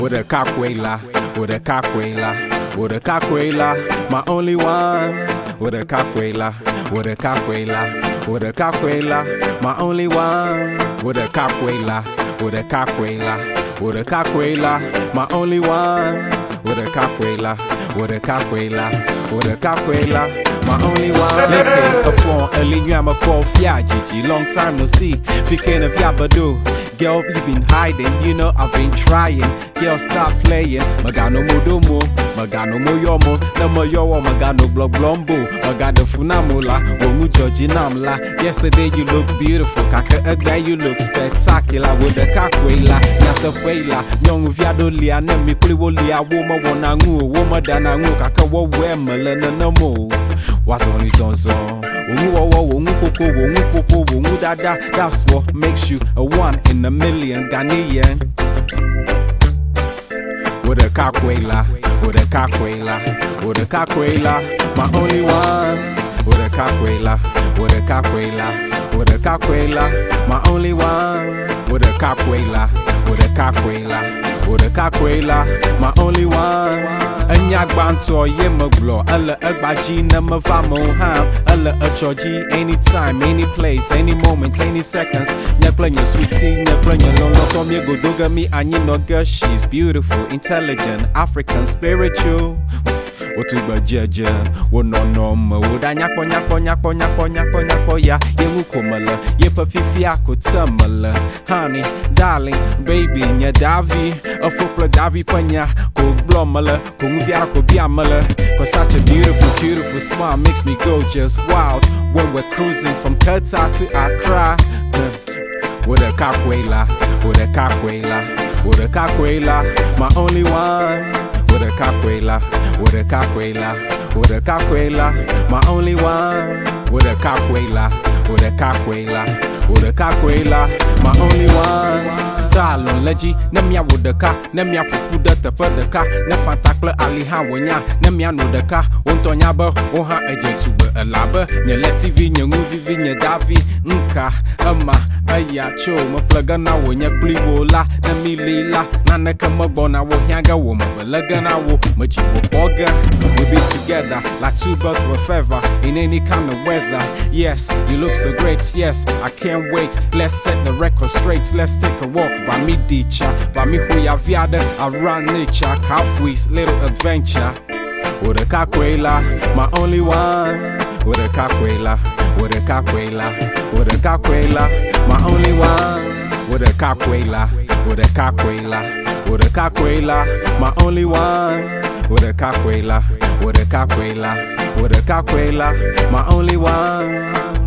with a caquela, with a caquela, with a caquela, my only one, with a caquela, with a caquela, with a caquela, my only one, with a caquela, with a caquela, with a caquela, my only one, with a caquela, with a caquela, with a caquela. My only one Making a phone, early you am a poor Gigi. Long time no see, picking of Yabado. Girl, you've been hiding, you know I've been trying. Girl, stop playing. Magano mudomo, magano moyomo, no mo yo, magano blog blombo, magano funamula, womu Georgie namla. Yesterday you look beautiful, kaka agba you look spectacular. With the kakwela, ngu, woma dana ngu, kaka wo wawa, wongu koko, wongu popo, wongu dada. That's what makes you a one in a million Ghanaian. With a caquela, with a caquela, with a caquela, my only one. With a caquela, with a caquela, with a caquela, my only one. With a caquela, with a caquela, with a caquela, my only one. Anya gbanto ye maglo, alla agbaji na mavamo ham, alla achoji anytime, any place, any moment, any seconds. Nya planya sweetie, nya planya long tom ye godoga me anyi no girl, she's beautiful, intelligent, African, spiritual. Otuba jeje, wo nyakpo nyakpo ya. Ye wu komala ye fa fifi akotamala honey darling baby nya davi a fopla davi panya ko blomala ko muviara ko biamala cause such a beautiful beautiful smile makes me go just wild when we're cruising from Qatar to Accra. With a caquela with a caquela with a caquela my only one with a caquela, with a caquela, with a caquela, my only one. With a caquela, with a caquela, with a caquela, my only one. Talon leji, nemia wodeka, nemia pupu de teƒe ɖeka, ne fanta kple ali hã wonya, nemia no ɖeka, wontɔ nya be wohã edze tugbe elabe nye le TV nye ŋuvivi nye davi nka ema eya tso meƒle ge na wònye kpli wo la ne mi li la naneke megbɔna wo hiã ge wo na wo medzi ge. We be together like two birds a feather in any kind of weather. Yes you look so great yes I can't wait. Let's set the record straight let's take a walk by me dicha by me huya viade around nature halfways little adventure with a caquela my only one with a caquela with a caquela with a caquela my only one with a caquela with a caquela with a caquela my only one with a caquela with a caquela with a caquela my only one